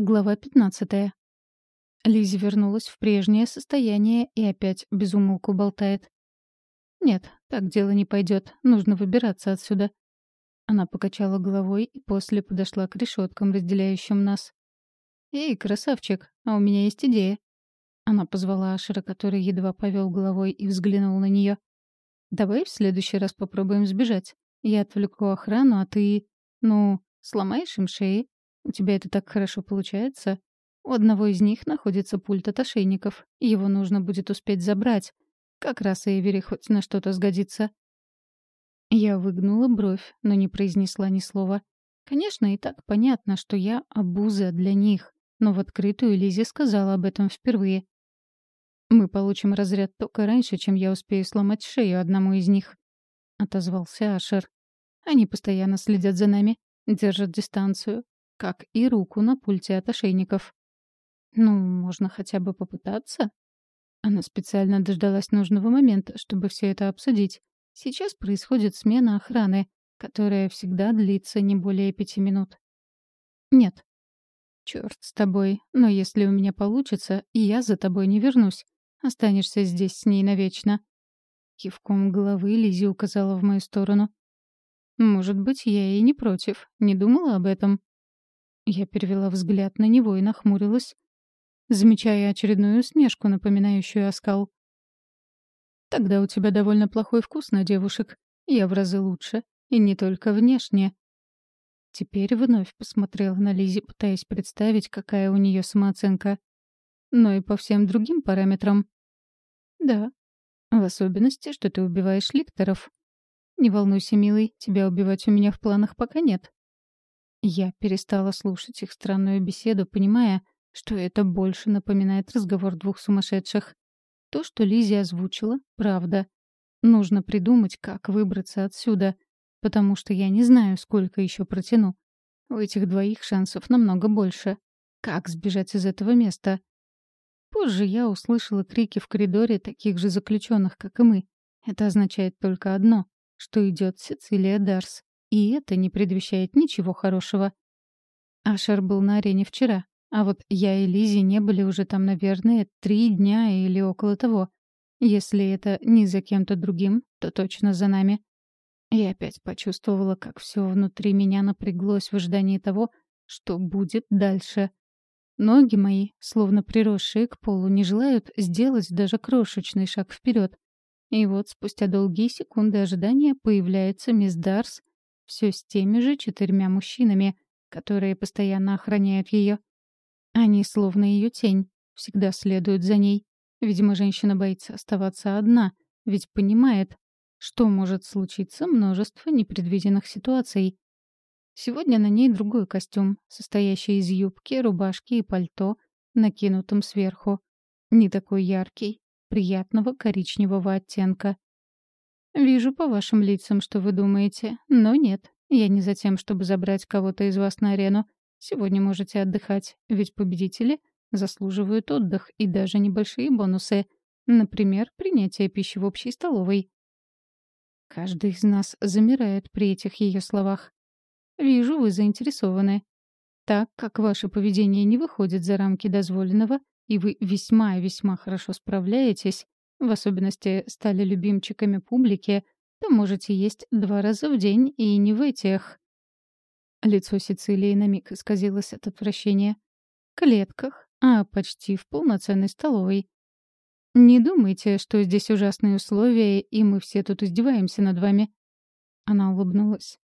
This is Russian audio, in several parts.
Глава 15. Лизи вернулась в прежнее состояние и опять безумолку болтает. «Нет, так дело не пойдет. Нужно выбираться отсюда». Она покачала головой и после подошла к решеткам, разделяющим нас. «Эй, красавчик, а у меня есть идея». Она позвала Ашера, который едва повел головой и взглянул на нее. «Давай в следующий раз попробуем сбежать. Я отвлеку охрану, а ты... Ну, сломаешь им шеи?» У тебя это так хорошо получается. У одного из них находится пульт от ошейников. Его нужно будет успеть забрать. Как раз Эйвери хоть на что-то сгодится. Я выгнула бровь, но не произнесла ни слова. Конечно, и так понятно, что я обуза для них, но в открытую Лизе сказала об этом впервые. «Мы получим разряд тока раньше, чем я успею сломать шею одному из них», — отозвался Ашер. «Они постоянно следят за нами, держат дистанцию, как и руку на пульте от ошейников. Ну, можно хотя бы попытаться. Она специально дождалась нужного момента, чтобы все это обсудить. Сейчас происходит смена охраны, которая всегда длится не более пяти минут. Нет. Черт с тобой, но если у меня получится, я за тобой не вернусь. Останешься здесь с ней навечно. Кивком головы Лизи указала в мою сторону. Может быть, я и не против, не думала об этом. Я перевела взгляд на него и нахмурилась, замечая очередную усмешку, напоминающую оскал. «Тогда у тебя довольно плохой вкус на девушек. Я в разы лучше. И не только внешне». Теперь вновь посмотрела на Лизи, пытаясь представить, какая у нее самооценка. Но и по всем другим параметрам. «Да. В особенности, что ты убиваешь ликторов. Не волнуйся, милый, тебя убивать у меня в планах пока нет. Я перестала слушать их странную беседу, понимая, что это больше напоминает разговор двух сумасшедших. То, что Лизи озвучила, правда. Нужно придумать, как выбраться отсюда, потому что я не знаю, сколько еще протяну. У этих двоих шансов намного больше. Как сбежать из этого места? Позже я услышала крики в коридоре таких же заключенных, как и мы. Это означает только одно, что идет Сицилия Дарс. И это не предвещает ничего хорошего. Ашер был на арене вчера, а вот я и Лизи не были уже там, наверное, три дня или около того. Если это не за кем-то другим, то точно за нами. Я опять почувствовала, как все внутри меня напряглось в ожидании того, что будет дальше. Ноги мои, словно приросшие к полу, не желают сделать даже крошечный шаг вперед. И вот спустя долгие секунды ожидания появляется мисс Дарс все с теми же четырьмя мужчинами, которые постоянно охраняют ее. Они словно ее тень, всегда следуют за ней. Видимо, женщина боится оставаться одна, ведь понимает, что может случиться множество непредвиденных ситуаций. Сегодня на ней другой костюм, состоящий из юбки, рубашки и пальто, накинутым сверху. Не такой яркий, приятного коричневого оттенка. «Вижу по вашим лицам, что вы думаете. Но нет, я не за тем, чтобы забрать кого-то из вас на арену. Сегодня можете отдыхать, ведь победители заслуживают отдых и даже небольшие бонусы. Например, принятие пищи в общей столовой». Каждый из нас замирает при этих ее словах. «Вижу, вы заинтересованы. Так как ваше поведение не выходит за рамки дозволенного, и вы весьма и весьма хорошо справляетесь, в особенности стали любимчиками публики, то можете есть два раза в день и не в этих. Лицо Сицилии на миг исказилось от отвращения. Клетках, а почти в полноценной столовой. Не думайте, что здесь ужасные условия, и мы все тут издеваемся над вами. Она улыбнулась.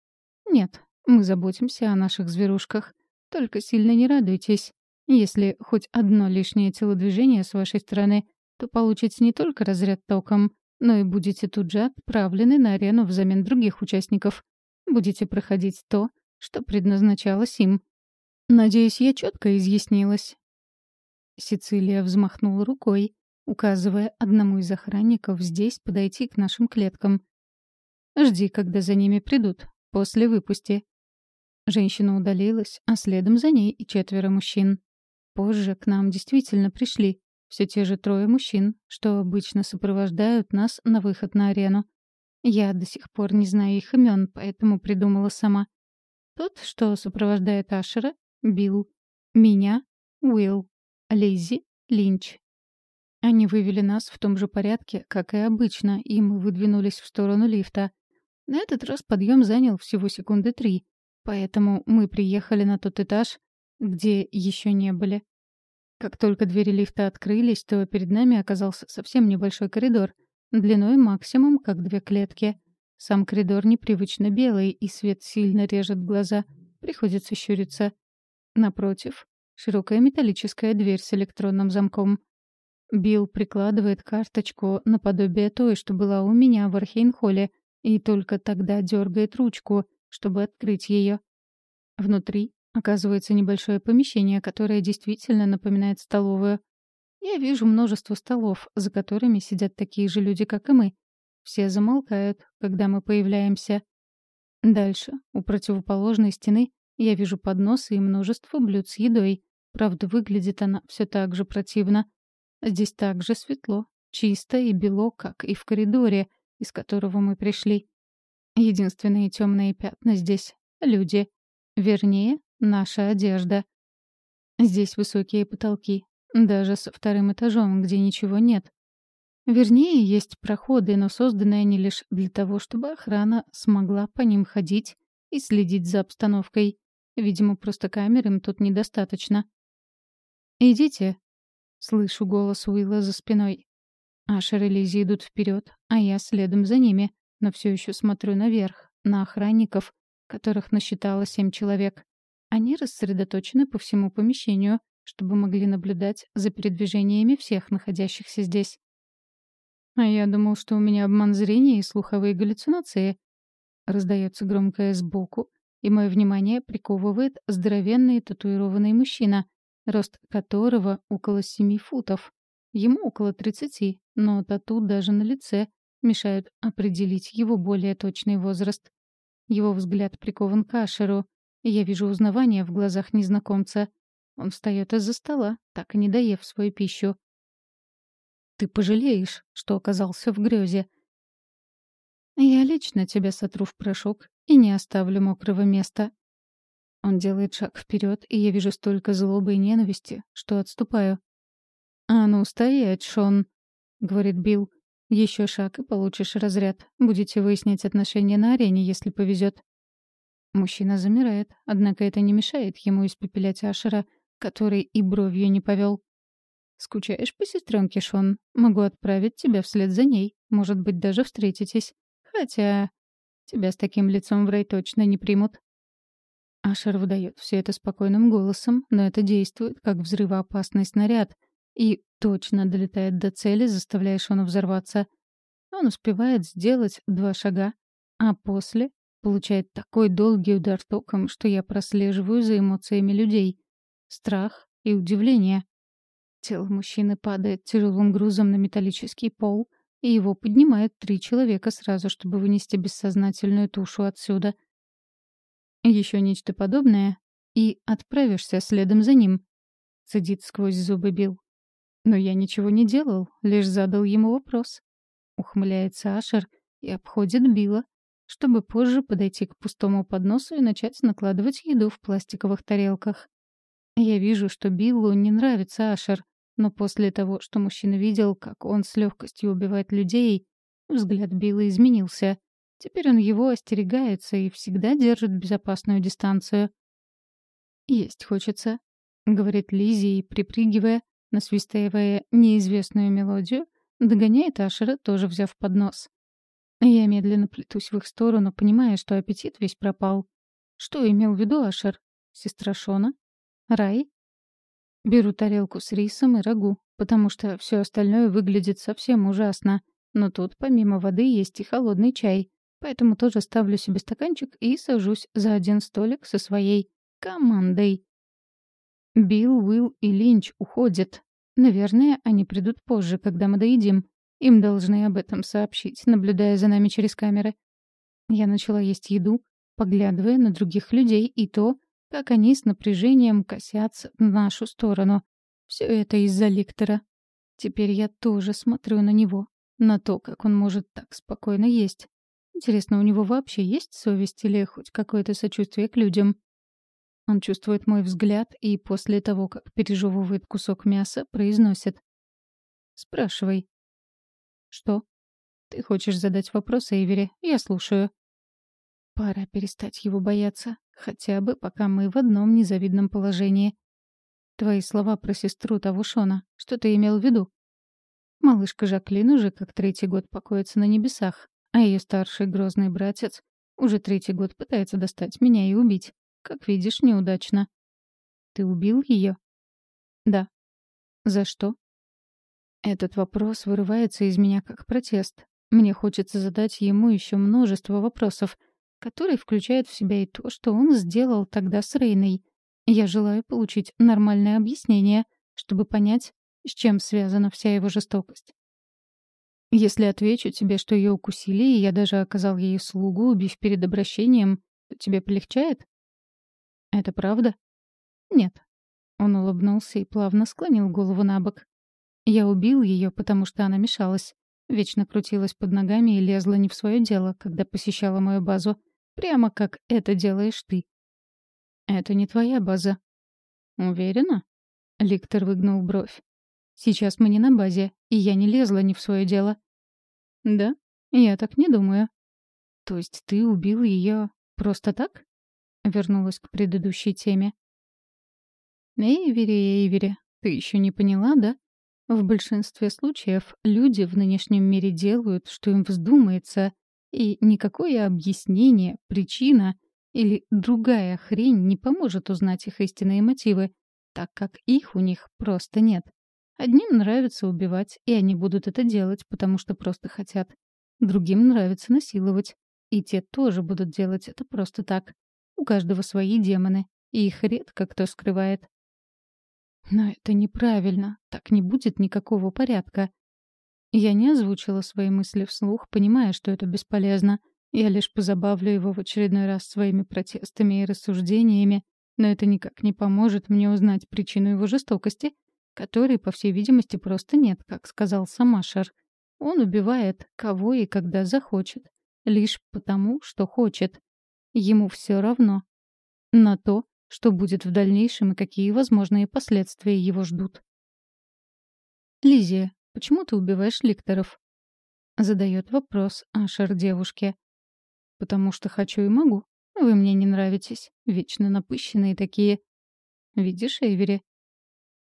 Нет, мы заботимся о наших зверушках. Только сильно не радуйтесь. Если хоть одно лишнее телодвижение с вашей стороны, то получите не только разряд током, но и будете тут же отправлены на арену взамен других участников. Будете проходить то, что предназначалось им. Надеюсь, я четко изъяснилась. Сицилия взмахнула рукой, указывая одному из охранников здесь подойти к нашим клеткам. «Жди, когда за ними придут. После выпусти». Женщина удалилась, а следом за ней и четверо мужчин. Позже к нам действительно пришли. Все те же трое мужчин, что обычно сопровождают нас на выход на арену. Я до сих пор не знаю их имен, поэтому придумала сама. Тот, что сопровождает Ашера, Билл. меня, Уилл, Лиззи, Линч. Они вывели нас в том же порядке, как и обычно, и мы выдвинулись в сторону лифта. На этот раз подъем занял всего секунды три, поэтому мы приехали на тот этаж, где еще не были. Как только двери лифта открылись, то перед нами оказался совсем небольшой коридор, длиной максимум как две клетки. Сам коридор непривычно белый, и свет сильно режет глаза. Приходится щуриться. Напротив — широкая металлическая дверь с электронным замком. Билл прикладывает карточку наподобие той, что была у меня в Архейнхолле, и только тогда дергает ручку, чтобы открыть ее. Внутри оказывается небольшое помещение, которое действительно напоминает столовую. Я вижу множество столов, за которыми сидят такие же люди, как и мы. Все замолкают, когда мы появляемся. Дальше, у противоположной стены, я вижу подносы и множество блюд с едой. Правда, выглядит она все так же противно. Здесь также светло, чисто и бело, как и в коридоре, из которого мы пришли. Единственные темные пятна здесь — люди. Вернее, наша одежда. Здесь высокие потолки, даже со вторым этажом, где ничего нет. Вернее, есть проходы, но созданы они лишь для того, чтобы охрана смогла по ним ходить и следить за обстановкой. Видимо, просто камер им тут недостаточно. «Идите», Слышу голос Уилла за спиной. Ашер и Лизи идут вперед, а я следом за ними, но все еще смотрю наверх, на охранников, которых насчитало семь человек. Они рассредоточены по всему помещению, чтобы могли наблюдать за передвижениями всех находящихся здесь. «А я думал, что у меня обман зрения и слуховые галлюцинации», раздается громкое сбоку, и мое внимание приковывает здоровенный татуированный мужчина, рост которого около семи футов. Ему около тридцати, но тату даже на лице мешают определить его более точный возраст. Его взгляд прикован к Ашеру, я вижу узнавание в глазах незнакомца. Он встает из-за стола, так и не доев свою пищу. «Ты пожалеешь, что оказался в грезе. Я лично тебя сотру в порошок и не оставлю мокрого места», он делает шаг вперед, и я вижу столько злобы и ненависти, что отступаю. «А ну, стоять, Шон!» — говорит Билл. Еще шаг, и получишь разряд. Будете выяснять отношения на арене, если повезет. Мужчина замирает, однако это не мешает ему испепелять Ашера, который и бровью не повел. «Скучаешь по сестренке, Шон? Могу отправить тебя вслед за ней. Может быть, даже встретитесь. Хотя тебя с таким лицом в рай точно не примут». Ашер выдает все это спокойным голосом, но это действует как взрывоопасный снаряд и точно долетает до цели, заставляя Шона взорваться. Он успевает сделать два шага, а после получает такой долгий удар током, что я прослеживаю за эмоциями людей. Страх и удивление. Тело мужчины падает тяжелым грузом на металлический пол, и его поднимают три человека сразу, чтобы вынести бессознательную тушу отсюда — еще нечто подобное, и отправишься следом за ним», — цедит сквозь зубы Билл. «Но я ничего не делал, лишь задал ему вопрос». Ухмыляется Ашер и обходит Билла, чтобы позже подойти к пустому подносу и начать накладывать еду в пластиковых тарелках. Я вижу, что Биллу не нравится Ашер, но после того, что мужчина видел, как он с легкостью убивает людей, взгляд Билла изменился. Теперь он его остерегается и всегда держит безопасную дистанцию. «Есть хочется», — говорит Лизи и, припрыгивая, насвистывая неизвестную мелодию, догоняет Ашера, тоже взяв поднос. Я медленно плетусь в их сторону, понимая, что аппетит весь пропал. Что имел в виду Ашер? Сестра Шона? Рай? Беру тарелку с рисом и рагу, потому что все остальное выглядит совсем ужасно. Но тут помимо воды есть и холодный чай, Поэтому тоже ставлю себе стаканчик и сажусь за один столик со своей командой. Билл, Уилл и Линч уходят. Наверное, они придут позже, когда мы доедим. Им должны об этом сообщить, наблюдая за нами через камеры. Я начала есть еду, поглядывая на других людей и то, как они с напряжением косятся в нашу сторону. Все это из-за ликтора. Теперь я тоже смотрю на него, на то, как он может так спокойно есть. Интересно, у него вообще есть совесть или хоть какое-то сочувствие к людям? Он чувствует мой взгляд и после того, как пережевывает кусок мяса, произносит. «Спрашивай». «Что?» «Ты хочешь задать вопрос, Эйвери? Я слушаю». Пора перестать его бояться, хотя бы пока мы в одном незавидном положении. Твои слова про сестру того Шона, что ты имел в виду? Малышка Жаклин уже как третий год покоится на небесах, а ее старший грозный братец уже третий год пытается достать меня и убить. Как видишь, неудачно. Ты убил ее? Да. За что? Этот вопрос вырывается из меня как протест. Мне хочется задать ему еще множество вопросов, которые включают в себя и то, что он сделал тогда с Рейной. Я желаю получить нормальное объяснение, чтобы понять, с чем связана вся его жестокость. Если отвечу тебе, что ее укусили, и я даже оказал ей услугу, убив перед обращением, то тебе полегчает? Это правда? Нет. Он улыбнулся и плавно склонил голову на бок. Я убил ее, потому что она мешалась. Вечно крутилась под ногами и лезла не в свое дело, когда посещала мою базу. Прямо как это делаешь ты. Это не твоя база. Уверена? Ликтор выгнул бровь. Сейчас мы не на базе, и я не лезла не в свое дело. Да? Я так не думаю. То есть ты убил ее просто так? Вернулась к предыдущей теме. Эйвери, Эйвери, ты еще не поняла, да? В большинстве случаев люди в нынешнем мире делают, что им вздумается, и никакое объяснение, причина или другая хрень не поможет узнать их истинные мотивы, так как их у них просто нет. Одним нравится убивать, и они будут это делать, потому что просто хотят. Другим нравится насиловать, и те тоже будут делать это просто так. У каждого свои демоны, и их редко кто скрывает. Но это неправильно, так не будет никакого порядка. Я не озвучила свои мысли вслух, понимая, что это бесполезно. Я лишь позабавлю его в очередной раз своими протестами и рассуждениями, но это никак не поможет мне узнать причину его жестокости, которой, по всей видимости, просто нет, как сказал Самашер. Он убивает кого и когда захочет, лишь потому, что хочет. Ему все равно. На то, что будет в дальнейшем и какие возможные последствия его ждут. «Лизия, почему ты убиваешь ликторов?» Задает вопрос Ашер девушке. «Потому что хочу и могу. Вы мне не нравитесь. Вечно напыщенные такие. Видишь, Эйвери?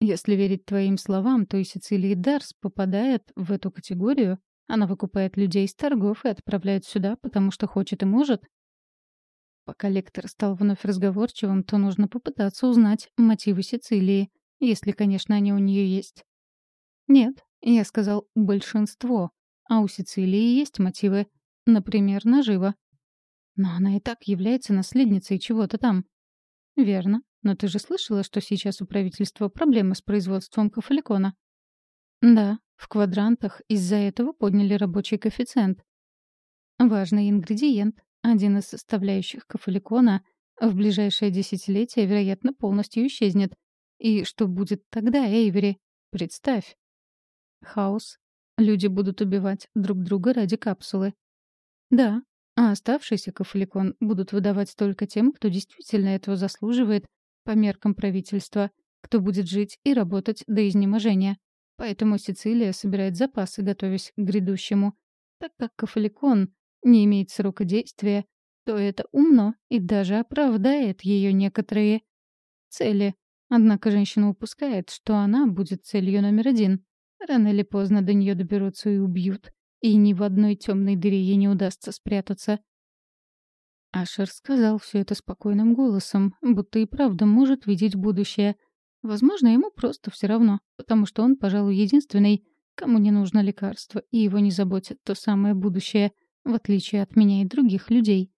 Если верить твоим словам, то и Сицилия Дарс попадает в эту категорию. Она выкупает людей из торгов и отправляет сюда, потому что хочет и может. Пока лектор стал вновь разговорчивым, то нужно попытаться узнать мотивы Сицилии, если, конечно, они у нее есть. Нет, я сказал «большинство», а у Сицилии есть мотивы, например, нажива. Но она и так является наследницей чего-то там. Верно, но ты же слышала, что сейчас у правительства проблемы с производством кафеликона? Да, в квадрантах из-за этого подняли рабочий коэффициент. Важный ингредиент, один из составляющих кафеликона в ближайшее десятилетие, вероятно, полностью исчезнет. И что будет тогда, Эйвери? Представь. Хаос. Люди будут убивать друг друга ради капсулы. Да, а оставшийся кафеликон будут выдавать только тем, кто действительно этого заслуживает по меркам правительства, кто будет жить и работать до изнеможения. Поэтому Сицилия собирает запасы, готовясь к грядущему. Так как кафеликон не имеет срока действия, то это умно и даже оправдает ее некоторые цели. Однако женщина упускает, что она будет целью номер один. Рано или поздно до нее доберутся и убьют, и ни в одной темной дыре ей не удастся спрятаться. Ашер сказал все это спокойным голосом, будто и правда может видеть будущее. Возможно, ему просто все равно, потому что он, пожалуй, единственный, кому не нужно лекарство, и его не заботит то самое будущее — в отличие от меня и других людей.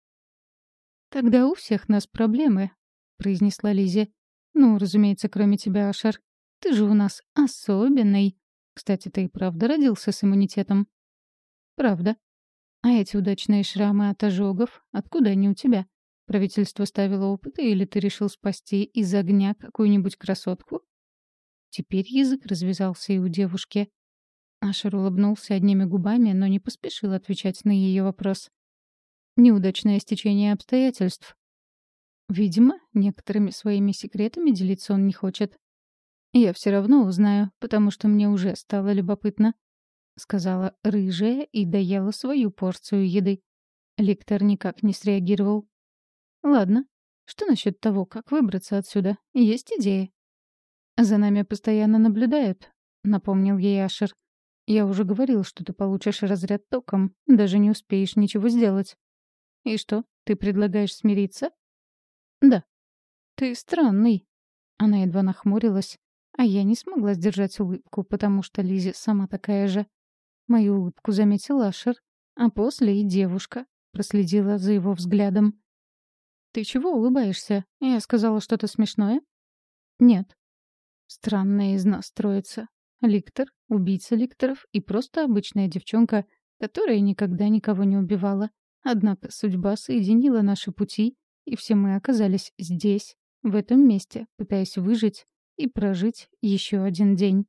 «Тогда у всех нас проблемы», — произнесла Лизи. «Ну, разумеется, кроме тебя, Ашер. Ты же у нас особенный. Кстати, ты и правда родился с иммунитетом?» «Правда. А эти удачные шрамы от ожогов, откуда они у тебя? Правительство ставило опыты или ты решил спасти из огня какую-нибудь красотку?» Теперь язык развязался и у девушки. Ашер улыбнулся одними губами, но не поспешил отвечать на ее вопрос. «Неудачное стечение обстоятельств». Видимо, некоторыми своими секретами делиться он не хочет. «Я все равно узнаю, потому что мне уже стало любопытно», — сказала рыжая и доела свою порцию еды. Ликтор никак не среагировал. «Ладно. Что насчет того, как выбраться отсюда? Есть идеи?» «За нами постоянно наблюдают», — напомнил ей Ашер. «Я уже говорил, что ты получишь разряд током, даже не успеешь ничего сделать». «И что, ты предлагаешь смириться?» «Да». «Ты странный». Она едва нахмурилась, а я не смогла сдержать улыбку, потому что Лизи сама такая же. Мою улыбку заметил Ашер, а после и девушка проследила за его взглядом. «Ты чего улыбаешься? Я сказала что-то смешное?» «Нет». Странная из нас троица. Ликтор, убийца ликторов и просто обычная девчонка, которая никогда никого не убивала. Однако судьба соединила наши пути, и все мы оказались здесь, в этом месте, пытаясь выжить и прожить еще один день.